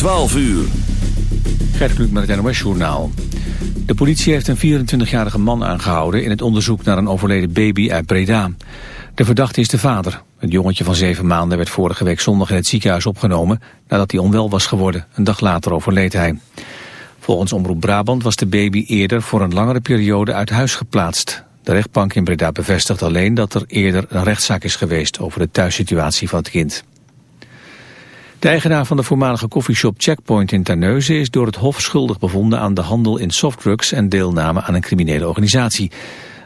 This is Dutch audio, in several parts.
12 uur. Gert Kluk met het NOS-journaal. De politie heeft een 24-jarige man aangehouden... in het onderzoek naar een overleden baby uit Breda. De verdachte is de vader. Het jongetje van zeven maanden werd vorige week zondag in het ziekenhuis opgenomen... nadat hij onwel was geworden. Een dag later overleed hij. Volgens Omroep Brabant was de baby eerder voor een langere periode uit huis geplaatst. De rechtbank in Breda bevestigt alleen dat er eerder een rechtszaak is geweest... over de thuissituatie van het kind. De eigenaar van de voormalige koffieshop Checkpoint in Terneuzen is door het Hof schuldig bevonden aan de handel in softdrugs en deelname aan een criminele organisatie.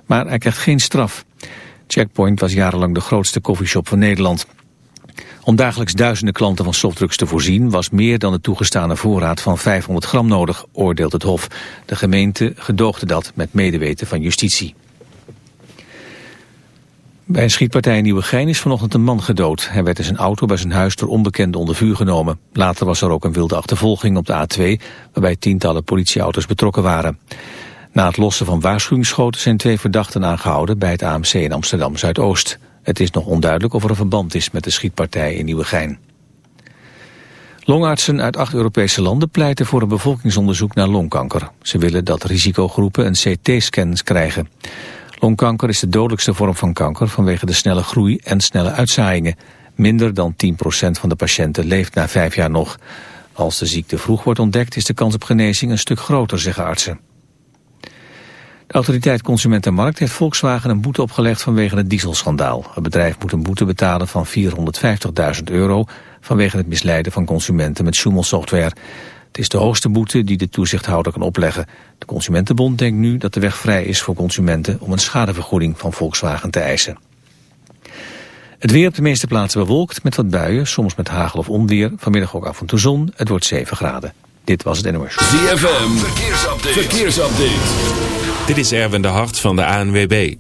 Maar hij krijgt geen straf. Checkpoint was jarenlang de grootste koffieshop van Nederland. Om dagelijks duizenden klanten van softdrugs te voorzien was meer dan de toegestane voorraad van 500 gram nodig, oordeelt het Hof. De gemeente gedoogde dat met medeweten van justitie. Bij een schietpartij in Nieuwegein is vanochtend een man gedood. Hij werd in zijn auto bij zijn huis door onbekenden onder vuur genomen. Later was er ook een wilde achtervolging op de A2... waarbij tientallen politieauto's betrokken waren. Na het lossen van waarschuwingsschoten zijn twee verdachten aangehouden... bij het AMC in Amsterdam-Zuidoost. Het is nog onduidelijk of er een verband is met de schietpartij in Nieuwegein. Longartsen uit acht Europese landen pleiten voor een bevolkingsonderzoek naar longkanker. Ze willen dat risicogroepen een CT-scan krijgen. Longkanker is de dodelijkste vorm van kanker vanwege de snelle groei en snelle uitzaaiingen. Minder dan 10% van de patiënten leeft na vijf jaar nog. Als de ziekte vroeg wordt ontdekt is de kans op genezing een stuk groter, zeggen artsen. De autoriteit Consument en Markt heeft Volkswagen een boete opgelegd vanwege het dieselschandaal. Het bedrijf moet een boete betalen van 450.000 euro vanwege het misleiden van consumenten met Schumel-software. Het is de hoogste boete die de toezichthouder kan opleggen. De Consumentenbond denkt nu dat de weg vrij is voor consumenten om een schadevergoeding van Volkswagen te eisen. Het weer op de meeste plaatsen bewolkt met wat buien, soms met hagel of onweer. Vanmiddag ook af en toe zon, het wordt 7 graden. Dit was het NOS. ZFM, verkeersupdate. verkeersupdate. Dit is Erwin de Hart van de ANWB.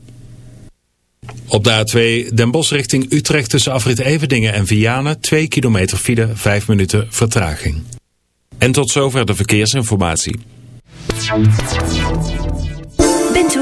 Op de A2 Den Bosch richting Utrecht tussen afrit Everdingen en Vianen. 2 kilometer file, 5 minuten vertraging. En tot zover de verkeersinformatie.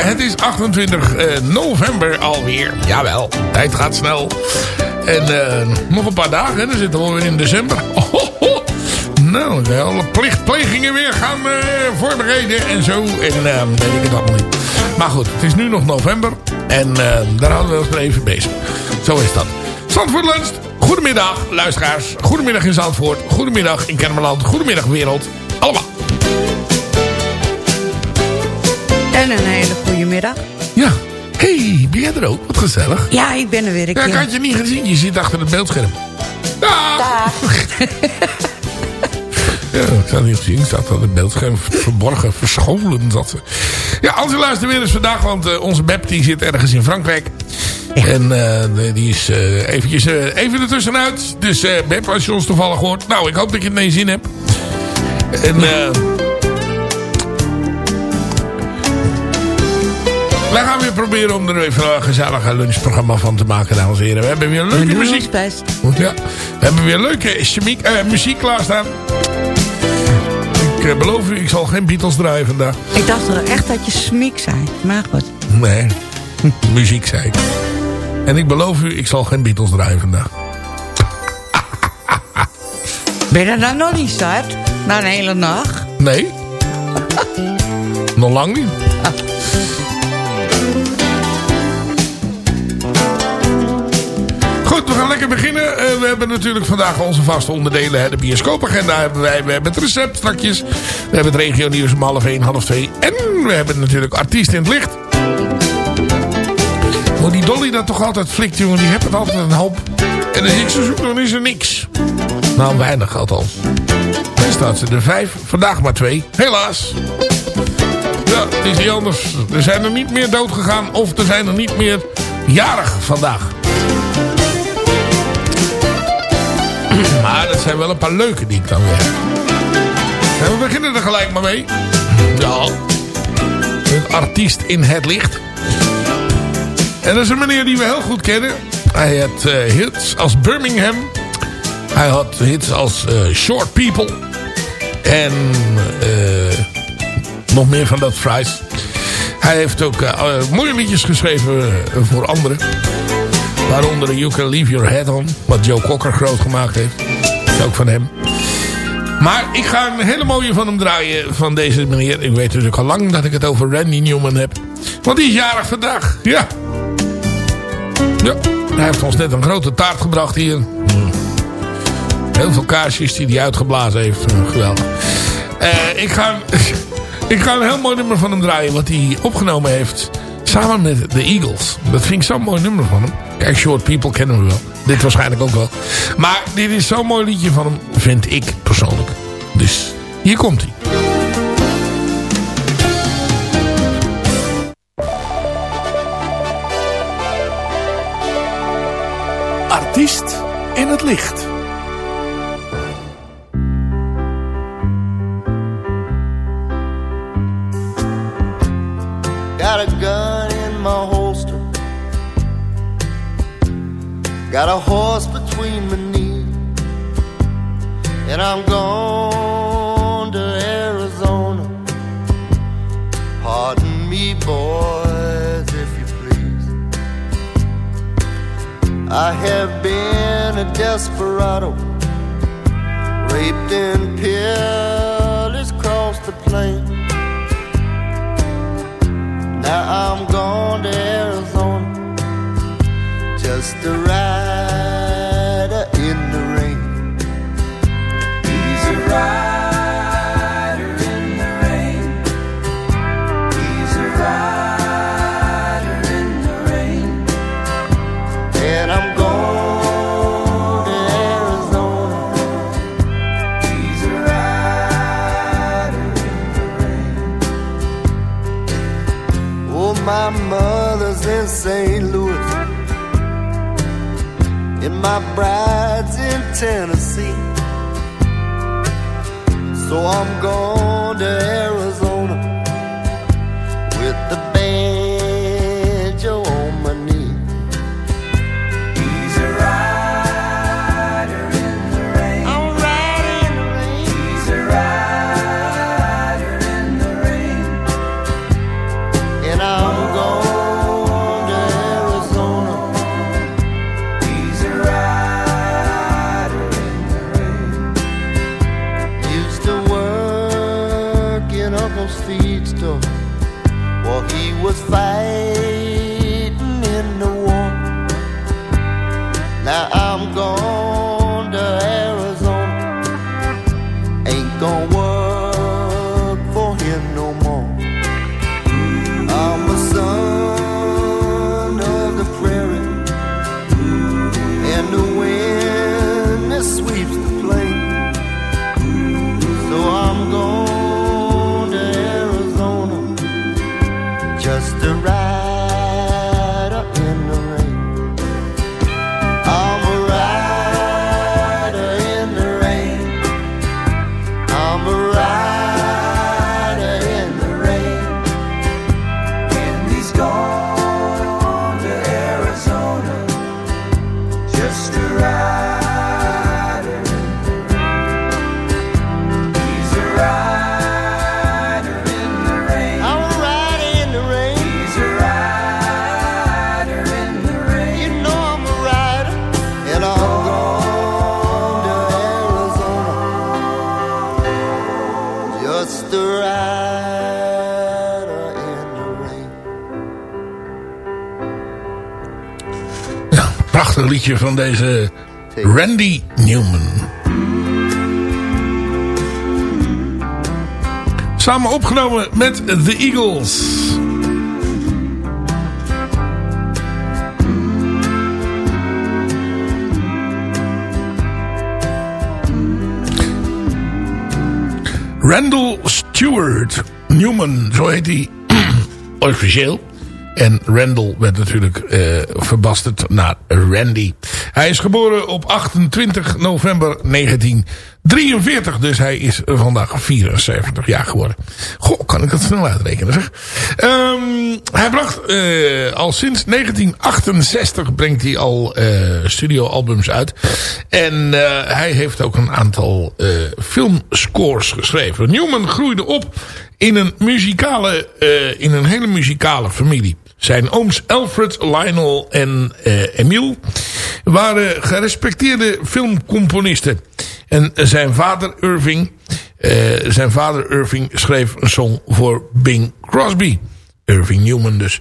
Het is 28 eh, november alweer. Jawel, tijd gaat snel. En eh, nog een paar dagen, dan zitten we weer in december. Nou, de alle plichtplegingen weer gaan uh, voorbereiden en zo. En weet ik het allemaal niet. Maar goed, het is nu nog november. En daar houden we ons maar even bezig. Zo is dat. Zandvoort Lunch. Goedemiddag, luisteraars. Goedemiddag in Zandvoort. Goedemiddag in Kennemerland. Goedemiddag wereld. Ja. hey, ben jij er ook? Wat gezellig. Ja, ik ben er weer een ja, ik had je niet gezien. Je zit achter het beeldscherm. Dag. Dag. Ja, ik had niet gezien. staat aan het beeldscherm verborgen, verscholen. Zat ze. Ja, luistert weer eens vandaag, want uh, onze Beb die zit ergens in Frankrijk. Ja. En uh, die is uh, eventjes even ertussenuit. Dus Beb, als je ons toevallig hoort. Nou, ik hoop dat je het je zin hebt. En... proberen om er even een gezellig lunchprogramma van te maken, dames en heren. We hebben weer leuke muziek. Ja, we hebben weer leuke chemiek, uh, muziek klaarstaan. Ik uh, beloof u, ik zal geen Beatles draaien vandaag. Ik dacht er echt dat je smiek zei, maar goed. Nee, muziek zei ik. En ik beloof u, ik zal geen Beatles draaien vandaag. Ben je er dan nog niet start? Na een hele nacht? Nee. nog lang niet. Ah. We gaan lekker beginnen. Uh, we hebben natuurlijk vandaag onze vaste onderdelen. Hè, de bioscoopagenda hebben wij. We hebben het recept strakjes. We hebben het regio nieuws om half 1, half 2. En we hebben natuurlijk artiest in het licht. Hoe die Dolly dat toch altijd flikt, jongen. Die heeft het altijd een hoop. En als ik ze zoek, dan is er niks. Nou, weinig althans. Dan staat ze er vijf. Vandaag maar twee. Helaas. Ja, het is niet anders. Er zijn er niet meer dood gegaan. Of er zijn er niet meer jarig vandaag. Maar dat zijn wel een paar leuke die ik dan weer heb. En we beginnen er gelijk maar mee. Ja. Een artiest in het licht. En dat is een meneer die we heel goed kennen. Hij had uh, hits als Birmingham. Hij had hits als uh, Short People. En uh, nog meer van dat fries. Hij heeft ook mooie liedjes geschreven voor anderen. Waaronder You Can Leave Your Head On. Wat Joe Cocker groot gemaakt heeft. Ook van hem. Maar ik ga een hele mooie van hem draaien. Van deze meneer. Ik weet natuurlijk al lang dat ik het over Randy Newman heb. Want die is jarig vandaag. Ja. Ja. Hij heeft ons net een grote taart gebracht hier. Heel veel kaarsjes die hij uitgeblazen heeft. Geweldig. Uh, ik, ga, ik ga een heel mooi nummer van hem draaien. Wat hij opgenomen heeft. Samen met de Eagles. Dat vind ik zo'n mooi nummer van hem. Kijk, Short People kennen we wel. Dit waarschijnlijk ook wel. Maar dit is zo'n mooi liedje van hem, vind ik persoonlijk. Dus hier komt hij. Artiest in het licht. Got a gun Got a horse between my knees. And I'm gone to Arizona. Pardon me, boys, if you please. I have been a desperado. Raped and pillaged across the plain. Now I'm going to Arizona just a rider in the rain. He's a rider in the rain. He's a rider in the rain. And I'm going to Arizona. He's a rider in the rain. Oh, my mother's in St. Louis. And my bride's in Tennessee. So I'm going to Arizona A rider in the rain. Ja, prachtig liedje van deze Randy Newman. Samen opgenomen met The Eagles. Randall Stewart Newman, zo heet hij officieel. En Randall werd natuurlijk eh, verbasterd naar Randy. Hij is geboren op 28 november 1943. Dus hij is vandaag 74 jaar geworden. Goh, kan ik dat snel uitrekenen zeg. Ehm, hij bracht eh, al sinds 1968 brengt hij al eh, studioalbums uit. En eh, hij heeft ook een aantal filmscores geschreven. Newman groeide op in een muzikale, in een hele muzikale familie. Zijn ooms Alfred, Lionel en eh, Emile waren gerespecteerde filmcomponisten. En zijn vader Irving, eh, zijn vader Irving schreef een song voor Bing Crosby. Irving Newman dus.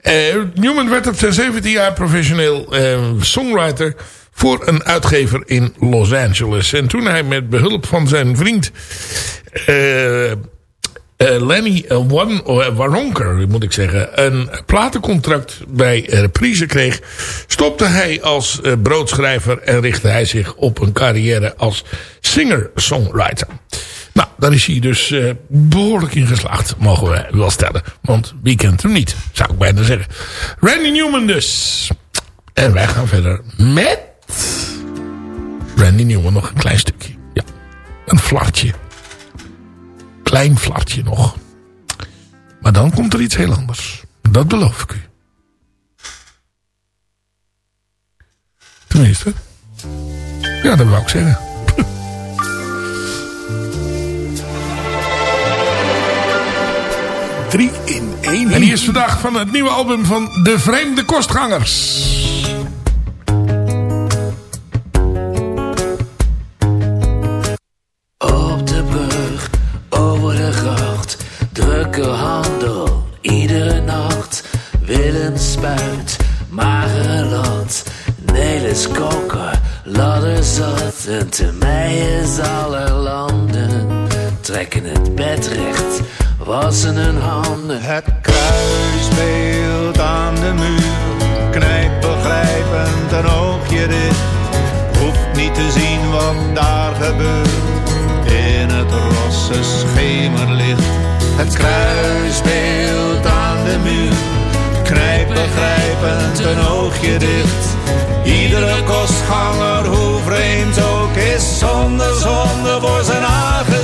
Eh, Newman werd op zijn 17 jaar professioneel eh, songwriter voor een uitgever in Los Angeles. En toen hij met behulp van zijn vriend eh, eh, Lenny uh, Waronker, moet ik zeggen, een platencontract bij Reprise kreeg, stopte hij als broodschrijver en richtte hij zich op een carrière als singer-songwriter. Nou, daar is hij dus behoorlijk in geslaagd, mogen we wel stellen. Want wie kent hem niet, zou ik bijna zeggen. Randy Newman dus. En wij gaan verder met Randy Newman nog een klein stukje. Ja, een flartje klein flartje nog. Maar dan komt er iets heel anders. Dat beloof ik u. Tenminste. Ja, dat wou ik zeggen. Drie in één. En die is vandaag van het nieuwe album van De Vreemde Kostgangers. Ladder zat. En te mij is aller landen, trekken het bed recht, wassen hun handen. Het kruisbeeld aan de muur, knijp begrijpend een oogje dicht. Hoeft niet te zien wat daar gebeurt in het rosse schemerlicht. Het kruisbeeld aan de muur, knijp begrijpend een oogje dicht. Iedere kostganger, hoe vreemd ook is, zonder zonde voor zijn aangezicht.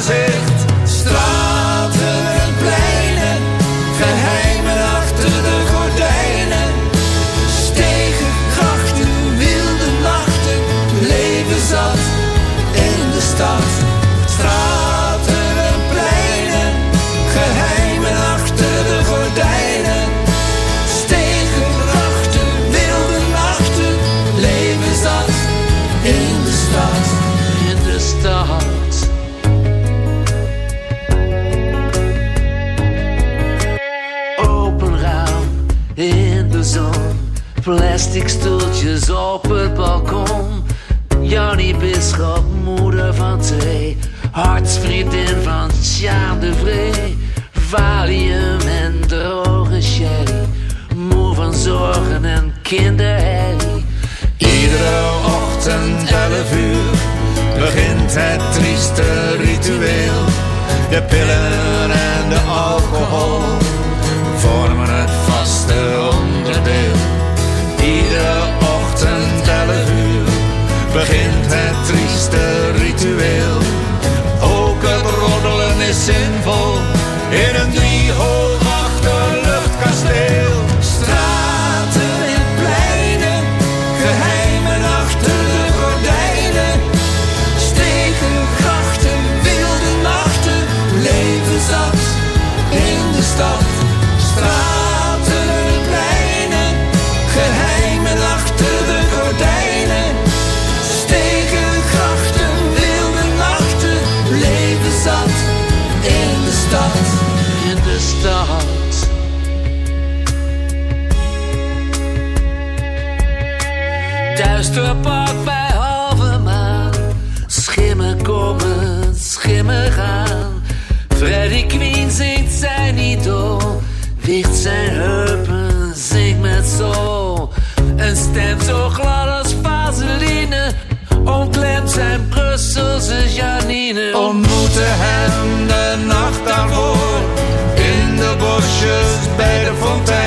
Plastic stoeltjes op het balkon. Jannie Bisschop, moeder van twee. Hartsvriendin van Sjaan de Vree. Valium en droge sherry. Moe van zorgen en kinderherrie. Iedere ochtend 11 uur begint het trieste ritueel. De pillen en de alcohol vormen het vaste onderdeel. Iedere ochtend 11 uur begint Duister park bij halve maan. Schimmen komen, schimmen gaan. Freddy Queen zingt zijn idool. Wiegt zijn heupen, zingt met soul. Een stem zo glad als vaseline. Omklemt zijn Brusselse Janine. ontmoette hem de nacht daarvoor in de bosjes bij de fontein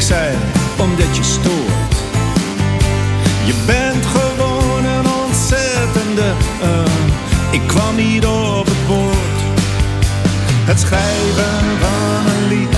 Ik zei, omdat je stoort. Je bent gewoon een ontzettende... eh, ik kwam niet op het woord. Het schrijven van een lied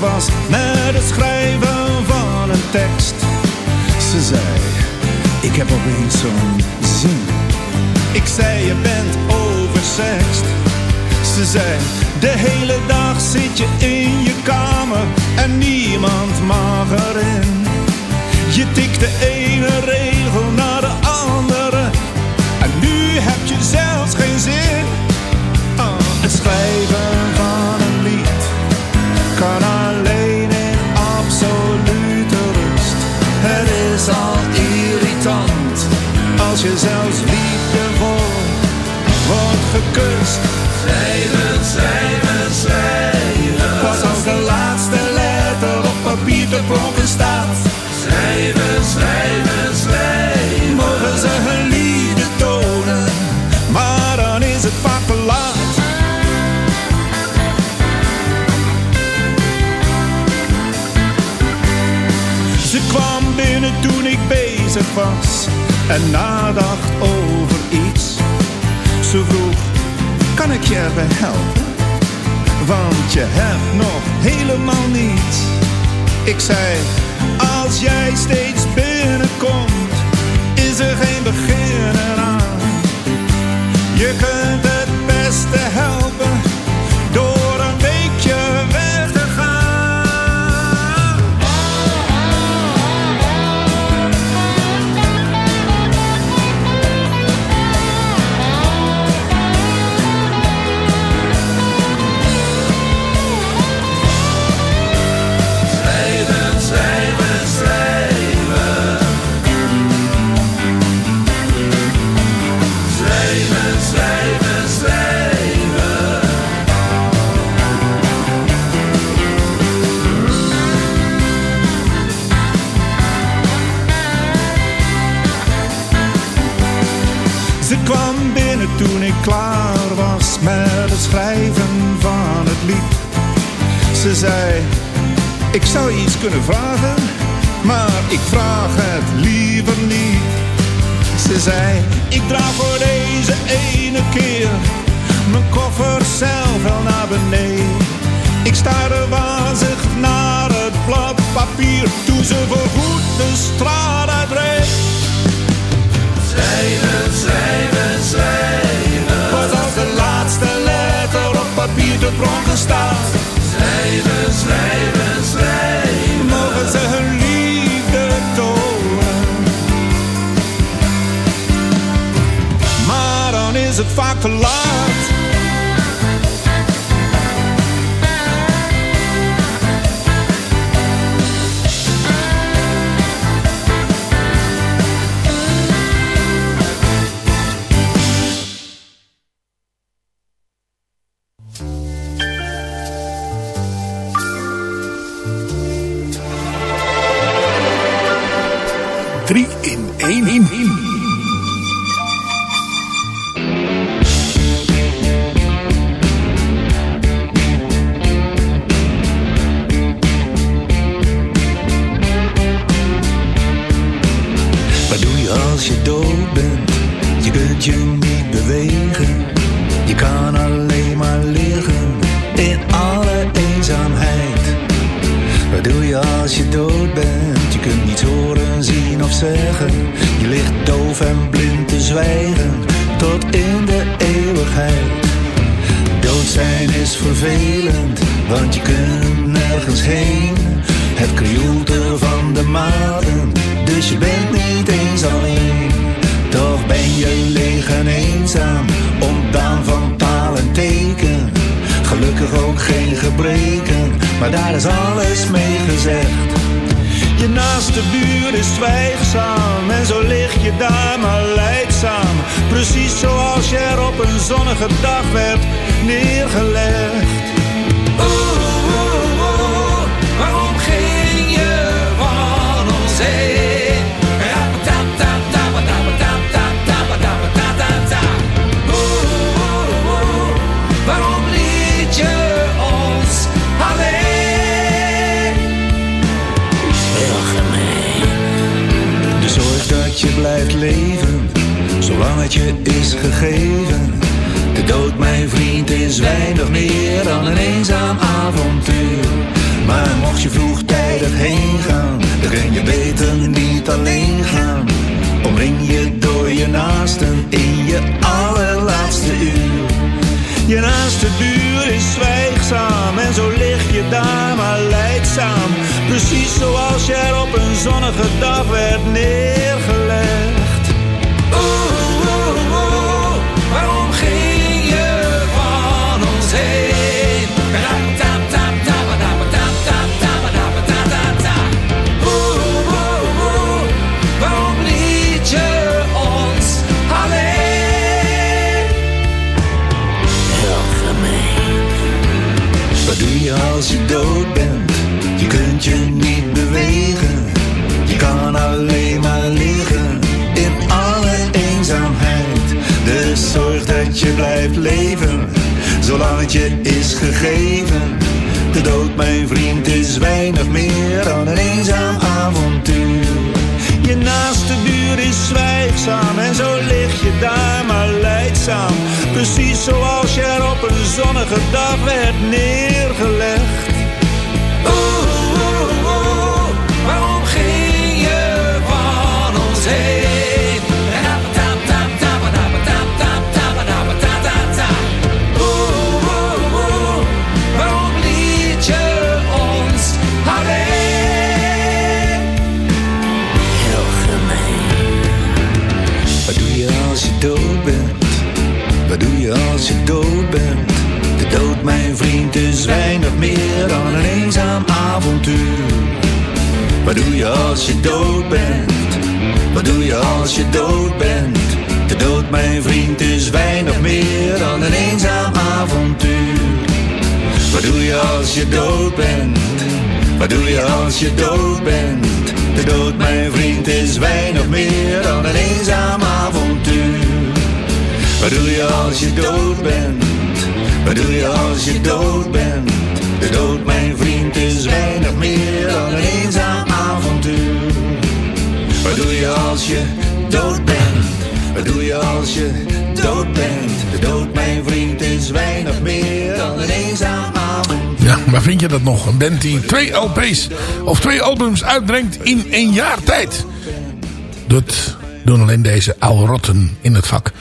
was met het schrijven van een tekst. Ze zei, ik heb opeens zo'n zin. Ik zei, je bent oversext. Ze zei, de hele dag zit je in je kamer en niemand mag erin. Je tikt de ene regel naar de andere en nu heb je zelfs geen zin. Ah, het schrijven je zelfs liefdevol wordt gekust. Schrijven, schrijven, schrijven. Pas als de laatste letter op papier te pronken staat. Schrijven, schrijven, schrijven. Mogen ze hun liefde tonen, maar dan is het vaak te laat. Ze kwam binnen toen ik en nadacht over iets. Ze vroeg, kan ik je erbij helpen? Want je hebt nog helemaal niets. Ik zei, als jij steeds binnenkomt, is er geen begin eraan. Je kunt het beste helpen Ze zei, ik zou iets kunnen vragen, maar ik vraag het liever niet. Ze zei, ik draag voor deze ene keer mijn koffer zelf wel naar beneden. Ik staarde wazig naar het blad papier toen ze voorgoed de straat uitreed. Schrijven, schrijven, schrijven. Pas als de laatste letter op papier tot pronken staat. Schrijven, schrijven, schrijven. Mogen ze hun liefde tonen. Maar dan is het vaak te je blijft leven, zolang het je is gegeven. De dood, mijn vriend, is weinig meer dan een eenzaam avontuur. Maar mocht je vroegtijdig heen gaan, dan kun je beter niet alleen gaan. Omring je door je naasten in je allerlaatste uur. Je naaste buur is zwijgzaam en zo lig je daar maar leidzaam. Precies zoals er op een zonnige dag werd neergelegd. Leven, zolang het je is gegeven. De dood, mijn vriend, is weinig meer dan een eenzaam avontuur. Je naaste buur is zwijgzaam en zo lig je daar maar leidzaam. Precies zoals je er op een zonnige dag werd neergelegd. Als je dood bent? De dood, mijn vriend, is weinig meer dan een eenzaam avontuur. Wat doe je als je dood bent? Wat doe je als je dood bent? De dood, mijn vriend, is weinig meer dan een eenzaam avontuur. Wat doe je als je dood bent? Wat doe je als je dood bent? De dood, mijn vriend, is weinig meer dan een eenzaam avontuur. Wat doe je als je dood bent? Wat doe je als je dood bent? De dood, mijn vriend, is weinig meer dan een eenzaam avontuur. Wat doe je als je dood bent? Wat doe je als je dood bent? De dood, mijn vriend, is weinig meer dan een eenzaam avontuur. Ja, maar vind je dat nog? Een band die twee LP's of twee albums uitbrengt in een jaar tijd. Dat doen alleen deze oude rotten in het vak.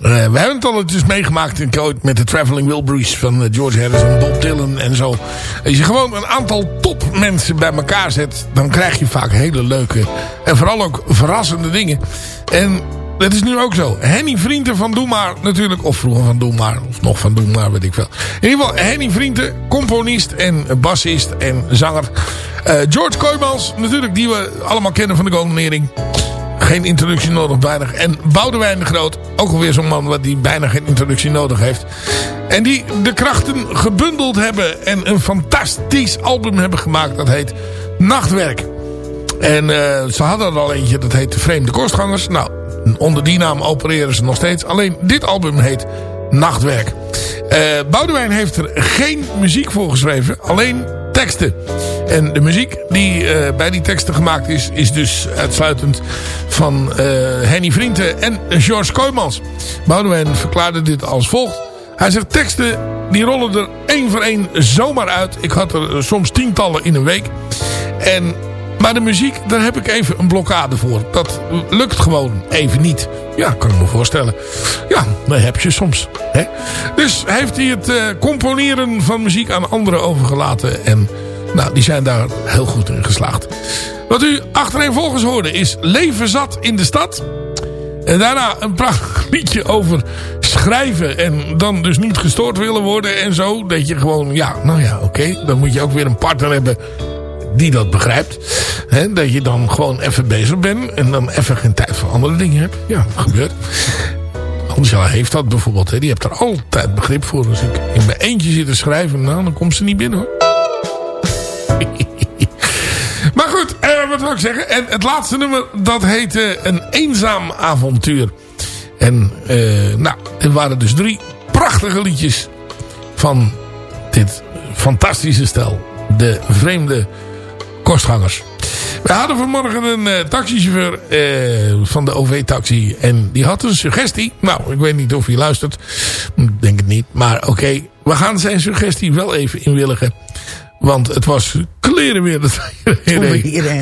Eh, we hebben het al dus meegemaakt in met de Traveling Wilburys van eh, George Harrison, Bob Dylan en zo. Als je gewoon een aantal topmensen bij elkaar zet, dan krijg je vaak hele leuke en vooral ook verrassende dingen. En dat is nu ook zo. Henny Vrienden van Doe natuurlijk, of vroeger van Doe Maar, of nog van Doe Maar, weet ik veel. In ieder geval, Henny Vrienden, componist en bassist en zanger. Eh, George Kooijmans, natuurlijk, die we allemaal kennen van de Golden geen introductie nodig bijna. En Boudewijn de Groot, ook alweer zo'n man wat die bijna geen introductie nodig heeft. En die de krachten gebundeld hebben en een fantastisch album hebben gemaakt. Dat heet Nachtwerk. En uh, ze hadden er al eentje, dat heet De Vreemde Kostgangers. Nou, onder die naam opereren ze nog steeds. Alleen dit album heet Nachtwerk. Uh, Boudewijn heeft er geen muziek voor geschreven, alleen teksten. En de muziek die uh, bij die teksten gemaakt is, is dus uitsluitend van uh, Henny Vrienden en George Kooijmans. Boudewijn verklaarde dit als volgt. Hij zegt teksten die rollen er één voor één zomaar uit. Ik had er soms tientallen in een week. En, maar de muziek, daar heb ik even een blokkade voor. Dat lukt gewoon even niet. Ja, kan ik me voorstellen. Ja, dat heb je soms. Hè? Dus heeft hij het uh, componeren van muziek aan anderen overgelaten. En nou, die zijn daar heel goed in geslaagd. Wat u achtereenvolgens hoorde is Leven zat in de stad. En daarna een prachtig liedje over schrijven. En dan dus niet gestoord willen worden en zo. Dat je gewoon, ja, nou ja, oké. Dan moet je ook weer een partner hebben die dat begrijpt. Dat je dan gewoon even bezig bent. En dan even geen tijd voor andere dingen hebt. Ja, dat gebeurt. Angela heeft dat bijvoorbeeld. Die heeft er altijd begrip voor. Als ik in mijn eentje zit te schrijven, nou, dan komt ze niet binnen hoor. maar goed, eh, wat wil ik zeggen? En het laatste nummer, dat heette Een Eenzaam Avontuur. En eh, nou, er waren dus drie prachtige liedjes van dit fantastische stel. De vreemde kostgangers. We hadden vanmorgen een uh, taxichauffeur uh, van de OV-taxi. En die had een suggestie. Nou, ik weet niet of hij luistert. Denk het niet. Maar oké, okay, we gaan zijn suggestie wel even inwilligen. Want het was kleren weer dat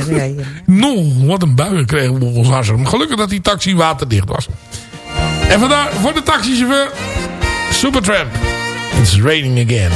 rijden. No, wat een buien kregen we ons harsen. Gelukkig dat die taxi waterdicht was. En vandaar voor de taxichauffeur Supertramp. It's raining again.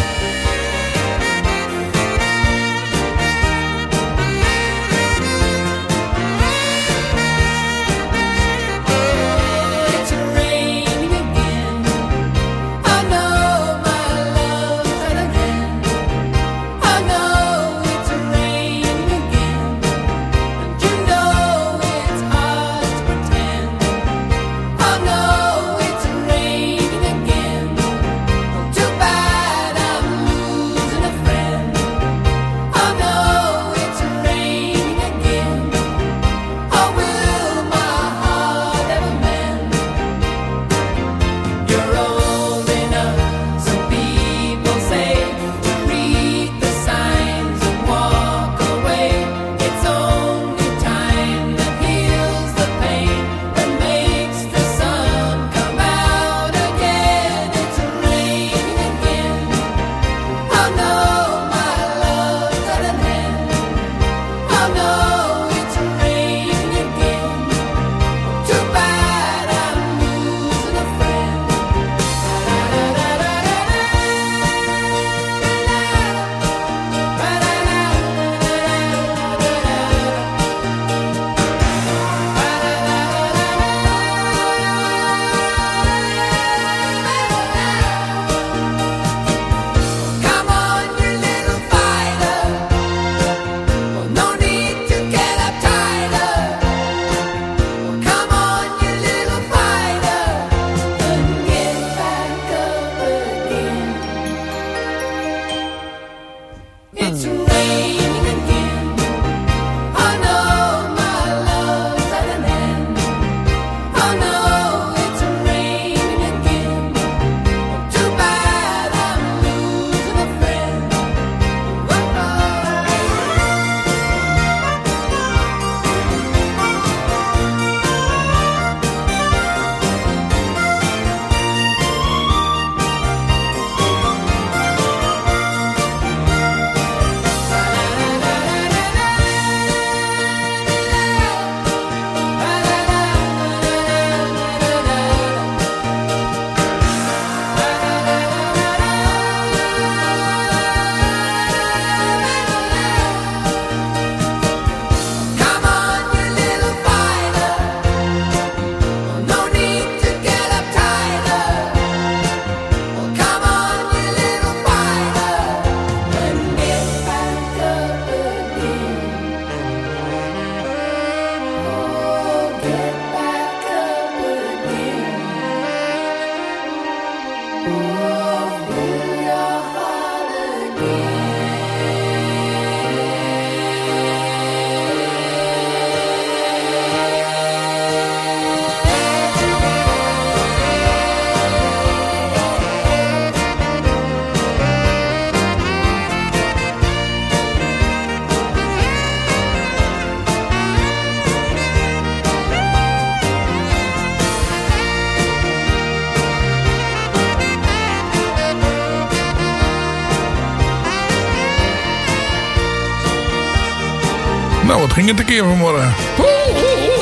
Ging het een keer vanmorgen? Oh, oh.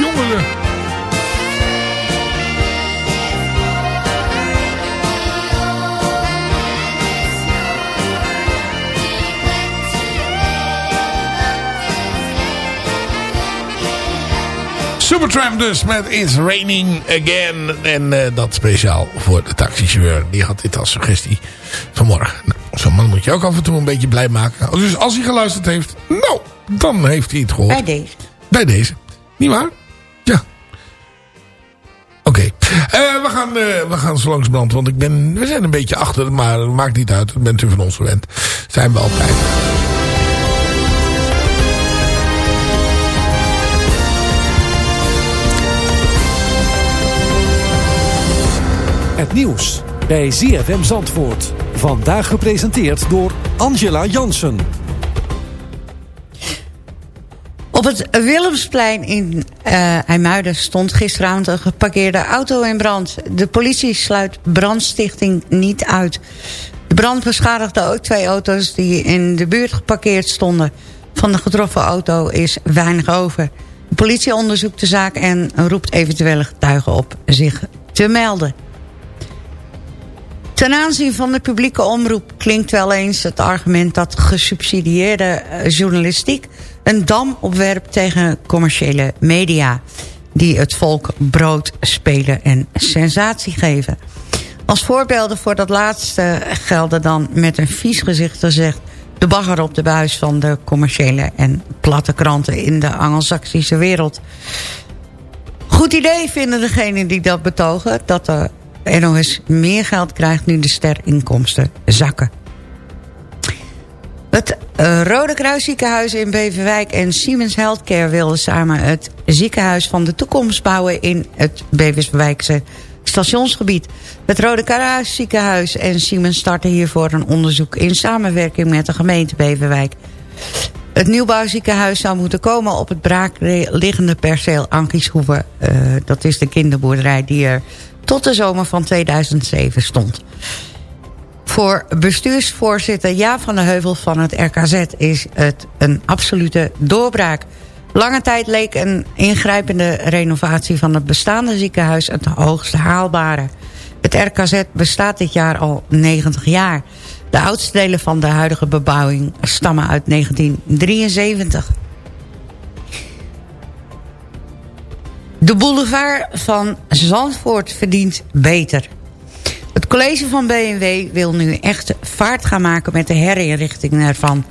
Jongen. Supertramp dus met It's Raining Again. En uh, dat speciaal voor de taxichauffeur. Die had dit als suggestie vanmorgen. Zo'n man moet je ook af en toe een beetje blij maken. Dus als hij geluisterd heeft, nou, dan heeft hij het gehoord. Bij deze. Bij deze. Niet waar? Ja. Oké. Okay. Uh, we, gaan, uh, we gaan zo langsbrand, want ik ben, we zijn een beetje achter, maar maakt niet uit. Dat bent u van ons gewend. Zijn we altijd. Het nieuws bij ZFM Zandvoort. Vandaag gepresenteerd door Angela Jansen. Op het Willemsplein in uh, IJmuiden stond gisteravond een geparkeerde auto in brand. De politie sluit brandstichting niet uit. De brand beschadigde ook twee auto's die in de buurt geparkeerd stonden. Van de getroffen auto is weinig over. De politie onderzoekt de zaak en roept eventuele getuigen op zich te melden. Ten aanzien van de publieke omroep klinkt wel eens het argument dat gesubsidieerde journalistiek een dam opwerpt tegen commerciële media die het volk brood spelen en sensatie geven. Als voorbeelden voor dat laatste gelden dan met een vies gezicht gezegd de bagger op de buis van de commerciële en platte kranten in de Angelsaksische wereld. Goed idee vinden degenen die dat betogen dat de NOS meer geld krijgt nu de sterinkomsten zakken. Het Rode Kruis ziekenhuis in Beverwijk en Siemens Healthcare wilden samen het ziekenhuis van de toekomst bouwen in het Beverwijkse stationsgebied. Het Rode Kruis ziekenhuis en Siemens starten hiervoor een onderzoek in samenwerking met de gemeente Beverwijk. Het nieuwbouwziekenhuis zou moeten komen op het braakliggende perceel Ankieshoeven. Uh, dat is de kinderboerderij die er tot de zomer van 2007 stond. Voor bestuursvoorzitter Jaap van de Heuvel van het RKZ is het een absolute doorbraak. Lange tijd leek een ingrijpende renovatie van het bestaande ziekenhuis het hoogst haalbare. Het RKZ bestaat dit jaar al 90 jaar. De oudste delen van de huidige bebouwing stammen uit 1973. De boulevard van Zandvoort verdient beter. Het college van BMW wil nu echt vaart gaan maken met de herinrichting ervan.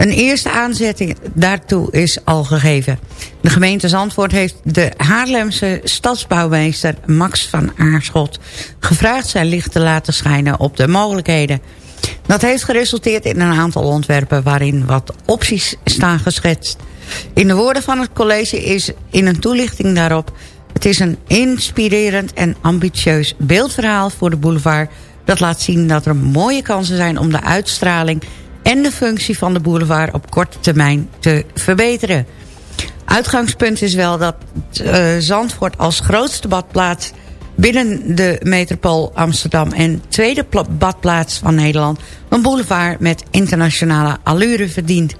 Een eerste aanzetting daartoe is al gegeven. De gemeente Zandvoort heeft de Haarlemse stadsbouwmeester Max van Aarschot gevraagd zijn licht te laten schijnen op de mogelijkheden. Dat heeft geresulteerd in een aantal ontwerpen waarin wat opties staan geschetst. In de woorden van het college is in een toelichting daarop... het is een inspirerend en ambitieus beeldverhaal voor de boulevard... dat laat zien dat er mooie kansen zijn om de uitstraling... en de functie van de boulevard op korte termijn te verbeteren. Uitgangspunt is wel dat uh, Zandvoort als grootste badplaats binnen de metropool Amsterdam... en tweede badplaats van Nederland... een boulevard met internationale allure verdient.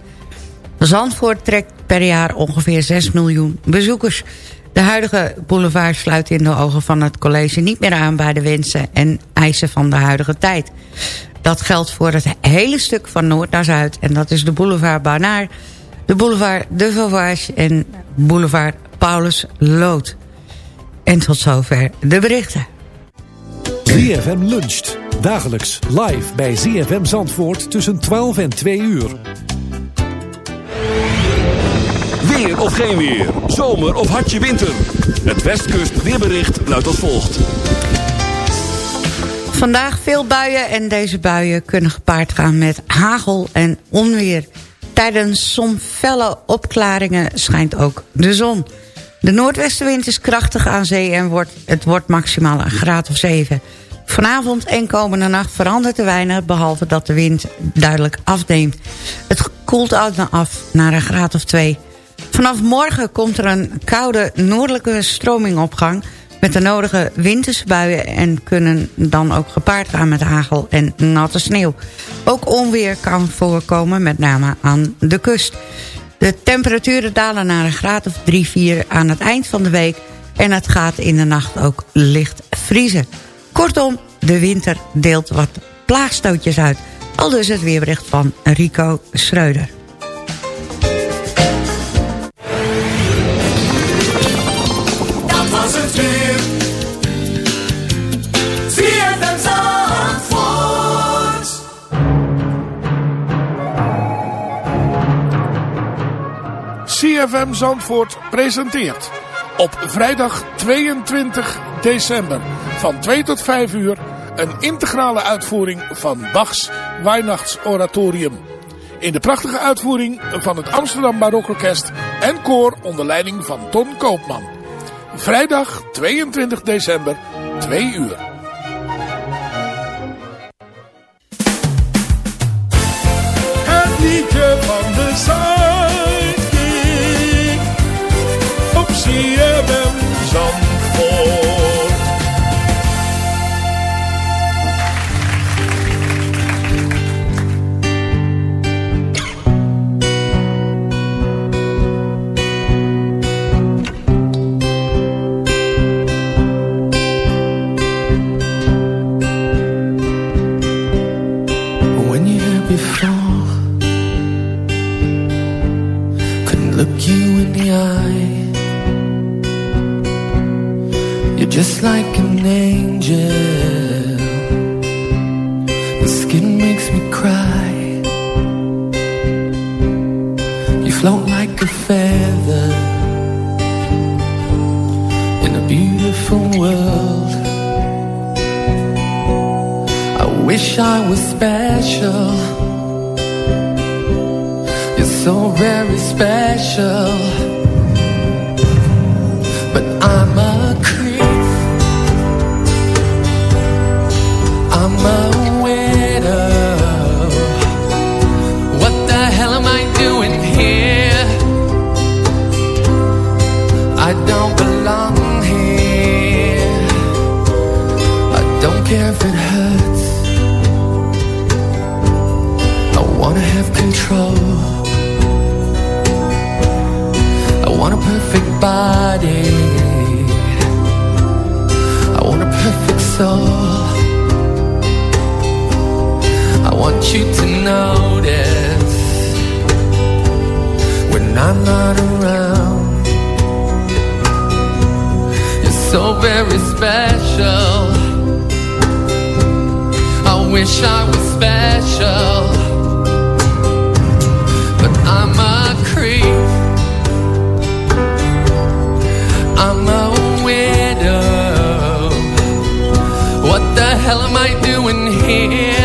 Zandvoort trekt per jaar ongeveer 6 miljoen bezoekers. De huidige boulevard sluit in de ogen van het college niet meer aan... bij de wensen en eisen van de huidige tijd. Dat geldt voor het hele stuk van noord naar zuid... en dat is de boulevard Barnaar, de boulevard De Vauvage en boulevard Paulus Lood. En tot zover de berichten. ZFM luncht. Dagelijks live bij ZFM Zandvoort tussen 12 en 2 uur. Weer of geen weer. Zomer of hartje winter. Het Westkust weerbericht luidt als volgt. Vandaag veel buien en deze buien kunnen gepaard gaan met hagel en onweer. Tijdens soms felle opklaringen schijnt ook de zon. De noordwestenwind is krachtig aan zee en wordt, het wordt maximaal een graad of 7. Vanavond en komende nacht verandert er weinig... behalve dat de wind duidelijk afneemt. Het koelt af naar een graad of 2. Vanaf morgen komt er een koude noordelijke stromingopgang... met de nodige winterse buien... en kunnen dan ook gepaard gaan met hagel en natte sneeuw. Ook onweer kan voorkomen, met name aan de kust. De temperaturen dalen naar een graad of 3, 4 aan het eind van de week... en het gaat in de nacht ook licht vriezen. Kortom, de winter deelt wat plaagstootjes uit. Al dus het weerbericht van Rico Schreuder. CFM Zandvoort presenteert op vrijdag 22 december van 2 tot 5 uur een integrale uitvoering van Bachs Weihnachtsoratorium. In de prachtige uitvoering van het Amsterdam Barokorkest en koor onder leiding van Ton Koopman. Vrijdag 22 december, 2 uur. Liedje van wish I was special, but I'm a creep. I'm a widow. What the hell am I doing here?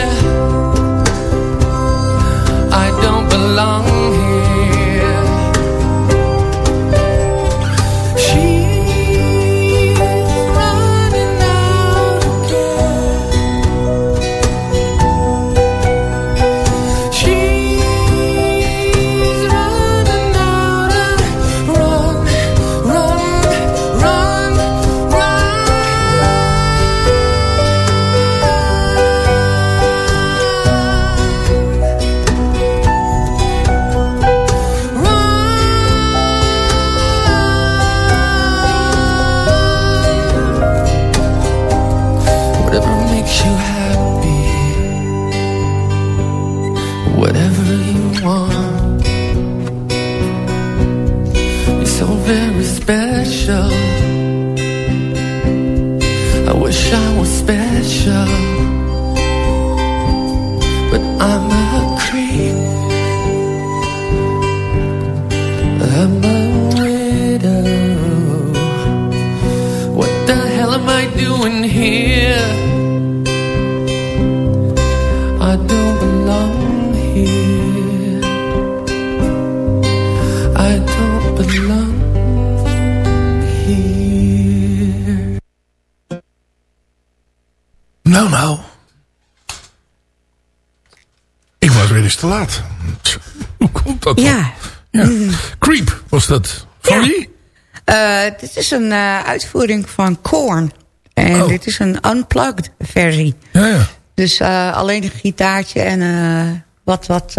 Ja. Ja. Creep was dat. Van wie? Eh, dit is een eh, uitvoering van Korn. En Oh. dit is een unplugged versie. Ja, ja. Dus eh, alleen een gitaartje en wat, wat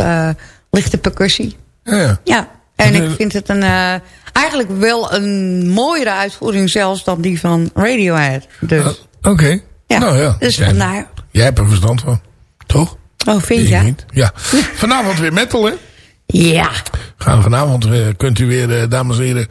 lichte percussie. Ja, ja. Ja, en ik vind het een, eigenlijk wel een mooiere uitvoering zelfs dan die van Radiohead. Dus, Oké. ja, Nou ja. dus Jij- vandaar. Jij hebt er verstand van. Toch? Oh, vind je? Ja. Vanavond weer metal, hè? Ja. Gaan vanavond eh, kunt u weer, eh, dames en heren,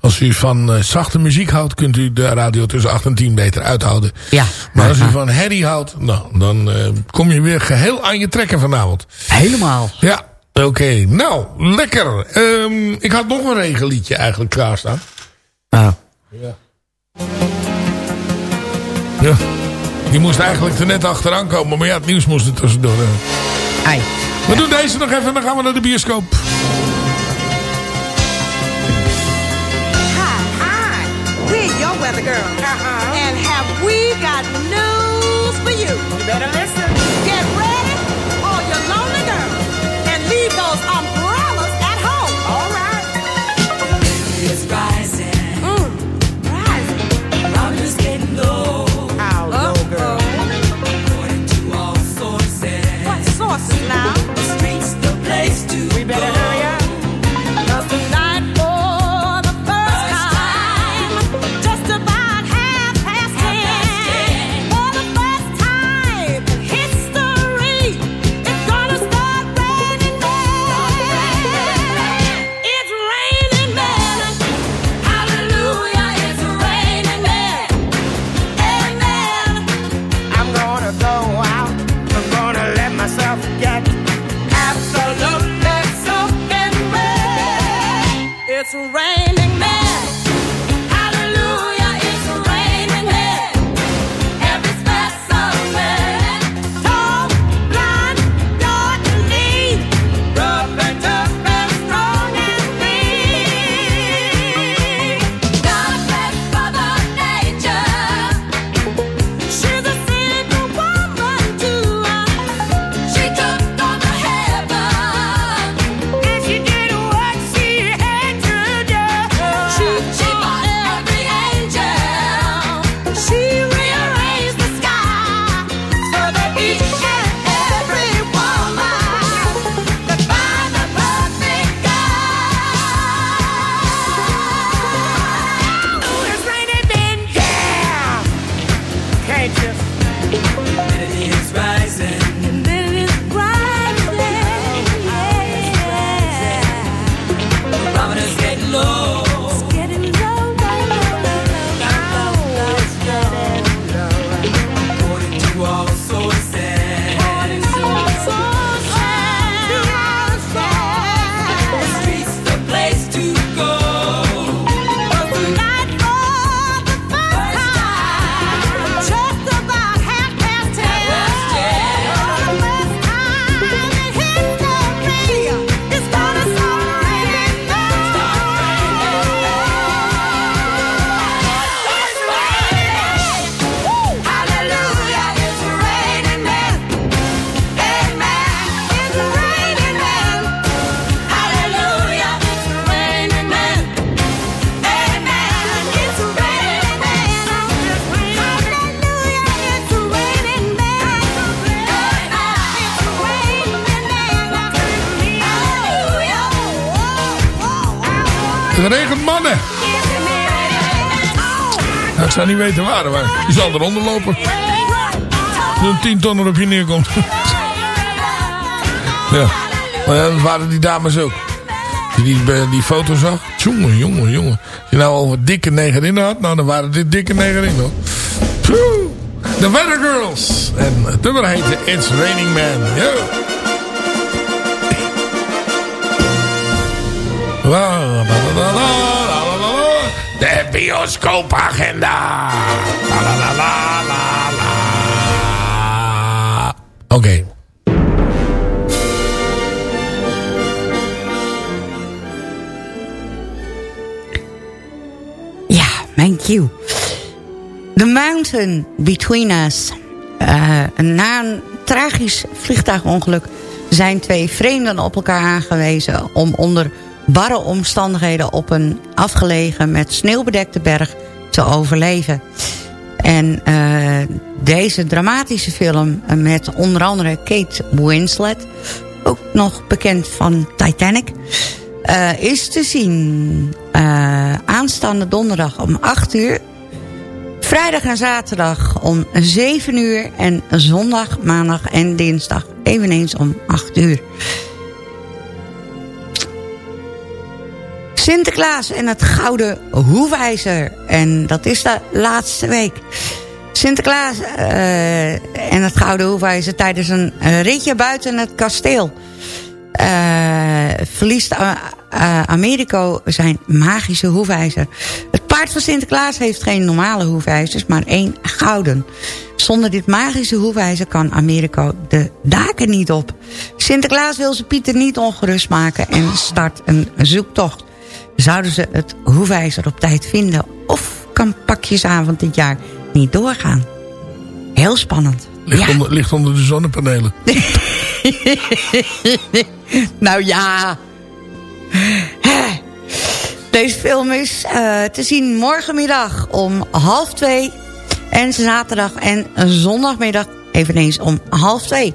als u van eh, zachte muziek houdt, kunt u de radio tussen 8 en 10 beter uithouden. Ja. Maar als u van herrie houdt, nou, dan eh, kom je weer geheel aan je trekken vanavond. Helemaal. Ja, oké. Nou, lekker. Ehm, ik had nog een regenliedje eigenlijk klaarstaan. Oh. Ja. Ja. Die moest eigenlijk er net achteraan komen, maar ja, het nieuws moest er tussendoor. eh. We doen deze nog even en dan gaan we naar de bioscoop. Hi, hi. We're your weather girl. Uh-huh. And have we got news for you? You better listen. Wet. It's Het regent mannen. Nou, ik zou niet weten waar, maar je zal eronder lopen. Zo'n 10 ton er op je neerkomt. ja. Maar dat waren die dames ook. Die die, die foto zag. Jongen, jongen, jongen. Als je nou al wat dikke negerinnen had, nou dan waren dit dikke negerinnen hoor. The Weather Girls. En het nummer heette It's Raining Man. Yo. De bioscoopagenda. Oké. Ja, mijn cue. The Mountain Between Us. Eh, na een tragisch vliegtuigongeluk zijn twee vreemden op elkaar aangewezen... om onder barre omstandigheden op een afgelegen met sneeuwbedekte berg te overleven. En eh, deze dramatische film met onder andere Kate Winslet... ook nog bekend van Titanic... eh, is te zien eh, aanstaande donderdag om 8 uur... Vrijdag en zaterdag om 7 uur en zondag, maandag en dinsdag eveneens om 8 uur. Sinterklaas en het Gouden Hoefijzer. En dat is de laatste week. Sinterklaas eh, en het Gouden Hoefijzer tijdens een ritje buiten het kasteel. eh, verliest eh, Americo zijn magische hoefijzer. Het paard van Sinterklaas heeft geen normale hoefijzers, maar één gouden. Zonder dit magische hoefijzer kan Americo de daken niet op. Sinterklaas wil zijn Pieter niet ongerust maken en start een zoektocht. Zouden ze het hoefijzer op tijd vinden of kan pakjesavond dit jaar niet doorgaan? Heel spannend. Ligt, onder, ligt onder de zonnepanelen. nou ja. Deze film is eh, te zien morgenmiddag om half twee. En zaterdag en zondagmiddag eveneens om half twee.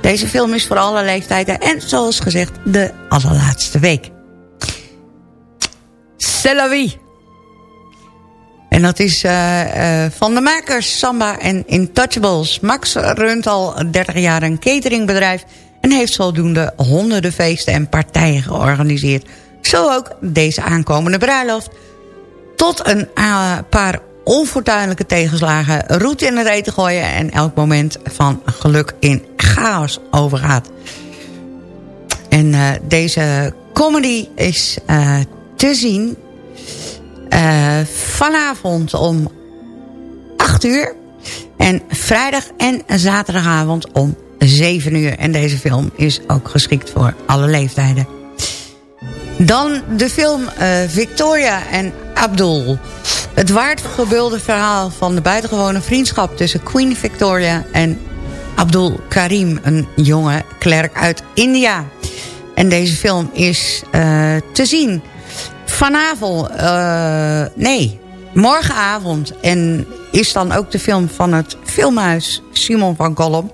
Deze film is voor alle leeftijden en zoals gezegd de allerlaatste week. C'est la vie. En dat is eh, eh, van de makers Samba en Intouchables. Max runt al 30 jaar een cateringbedrijf... en heeft zodoende honderden feesten en partijen georganiseerd. Zo ook deze aankomende bruiloft. Tot een eh, paar onfortuinlijke tegenslagen roet in het eten gooien... en elk moment van geluk in chaos overgaat. En deze comedy is te zien eh, vanavond om 8 uur. En vrijdag en zaterdagavond om 7 uur. En deze film is ook geschikt voor alle leeftijden. Dan de film eh, Victoria en Abdul. Het waardgebulde verhaal van de buitengewone vriendschap... tussen Queen Victoria en Abdul Karim, een jonge klerk uit India. En deze film is eh, te zien vanavond, eh, nee, morgenavond. En is dan ook de film van het filmhuis Simon van Kolm.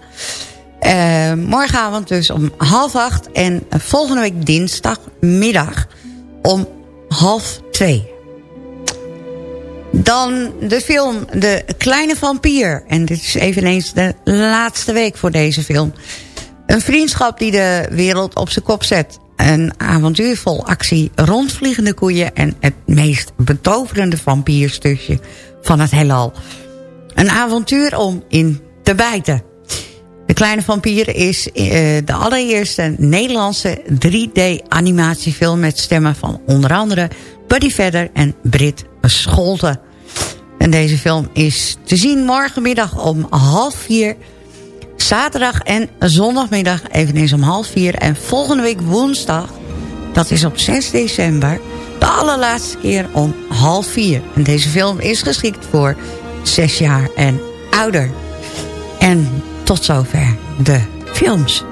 Eh, morgenavond dus om half acht. En volgende week dinsdagmiddag om half twee. Dan de film De Kleine Vampier. En dit is eveneens de laatste week voor deze film. Een vriendschap die de wereld op zijn kop zet. Een avontuurvol actie, rondvliegende koeien... en het meest betoverende vampierstusje van het heelal. Een avontuur om in te bijten. De Kleine Vampier is eh, de allereerste Nederlandse 3D-animatiefilm... met stemmen van onder andere Buddy Vedder en Brit Scholten. En deze film is te zien morgenmiddag om half vier... Zaterdag en zondagmiddag eveneens om half vier. En volgende week woensdag, dat is op 6 december... de allerlaatste keer om half vier. En deze film is geschikt voor zes jaar en ouder. En tot zover de films.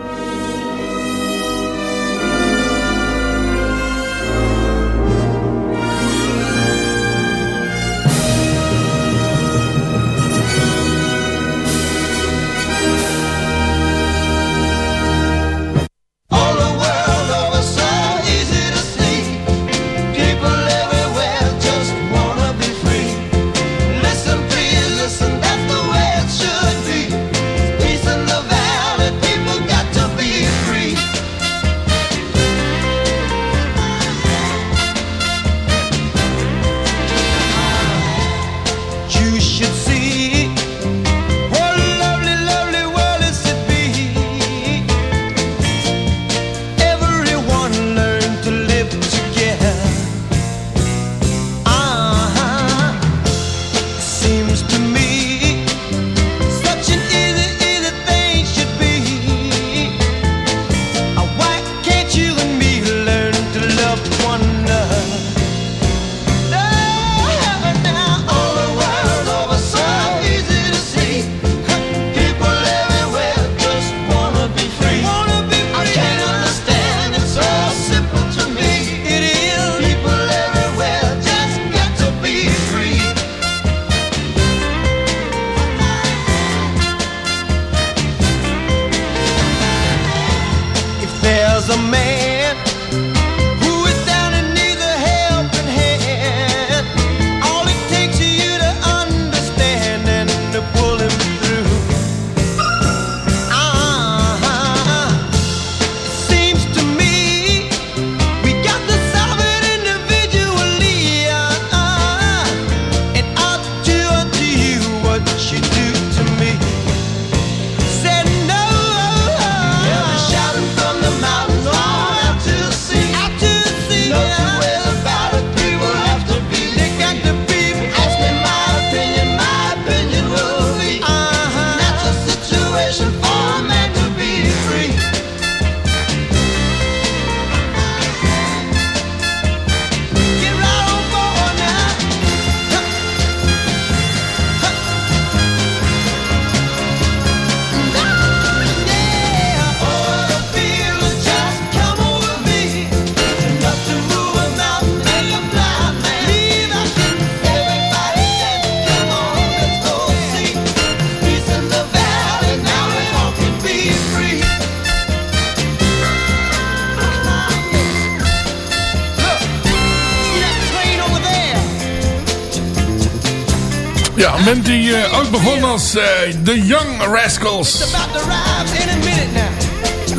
Een band die eh, ooit begon als eh, The Young Rascals.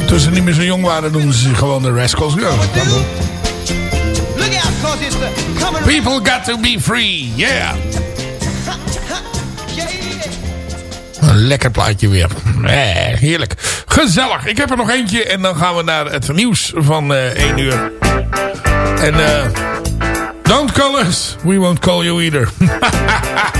Toen ze niet meer zo jong waren, noemden ze zich gewoon de Rascals. Ja. People got to be free, yeah. Een lekker plaatje weer. Eh, heerlijk. Gezellig. Ik heb er nog eentje en dan gaan we naar het nieuws van eh 1 uur. En eh... don't call us. We won't call you either.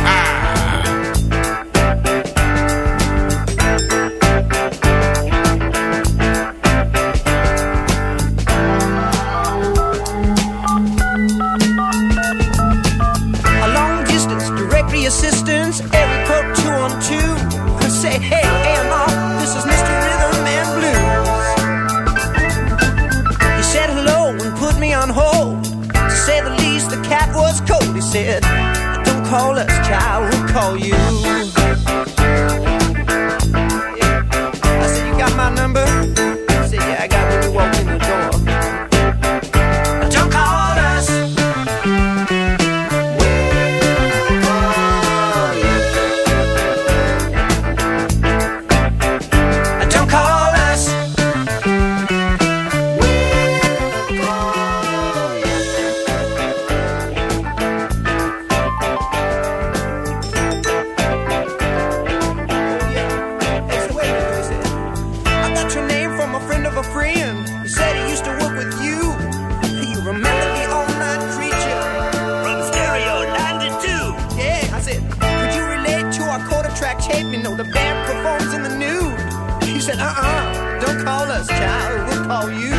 child. We'll call you.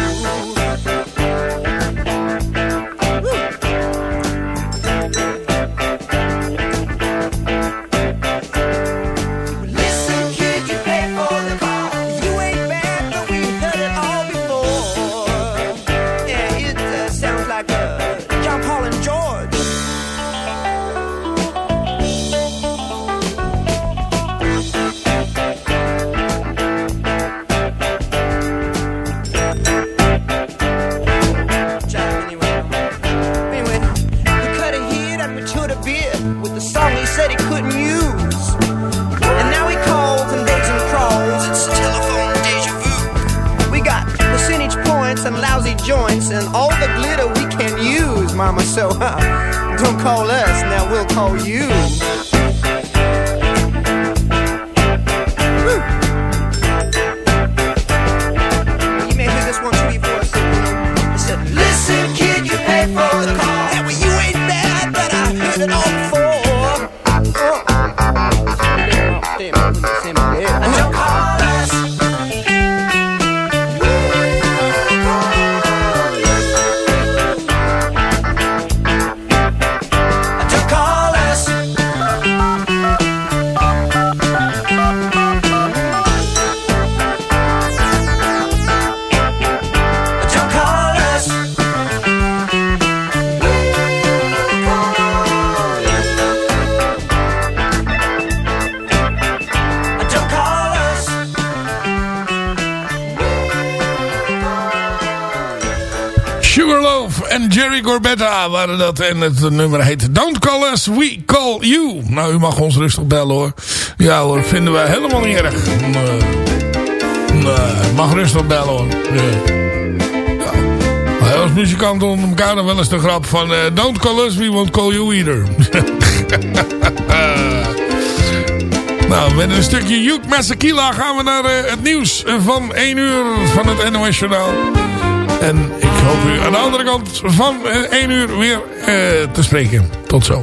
Corbetta waren dat. En het nummer heet Don't Call Us, We Call You. Nou, u mag ons rustig bellen hoor. Ja hoor, vinden wij helemaal niet erg. Nee, nee mag rustig bellen hoor. Ja. Als muzikanten onder elkaar dan wel eens de grap van... eh, Don't call us, we won't call you either. nou, met een stukje Hugh Massakila gaan we naar eh, het nieuws van 1 uur van het NOS Journaal. En hoop u aan de andere kant van eh, 1 uur weer eh, te spreken. Tot zo.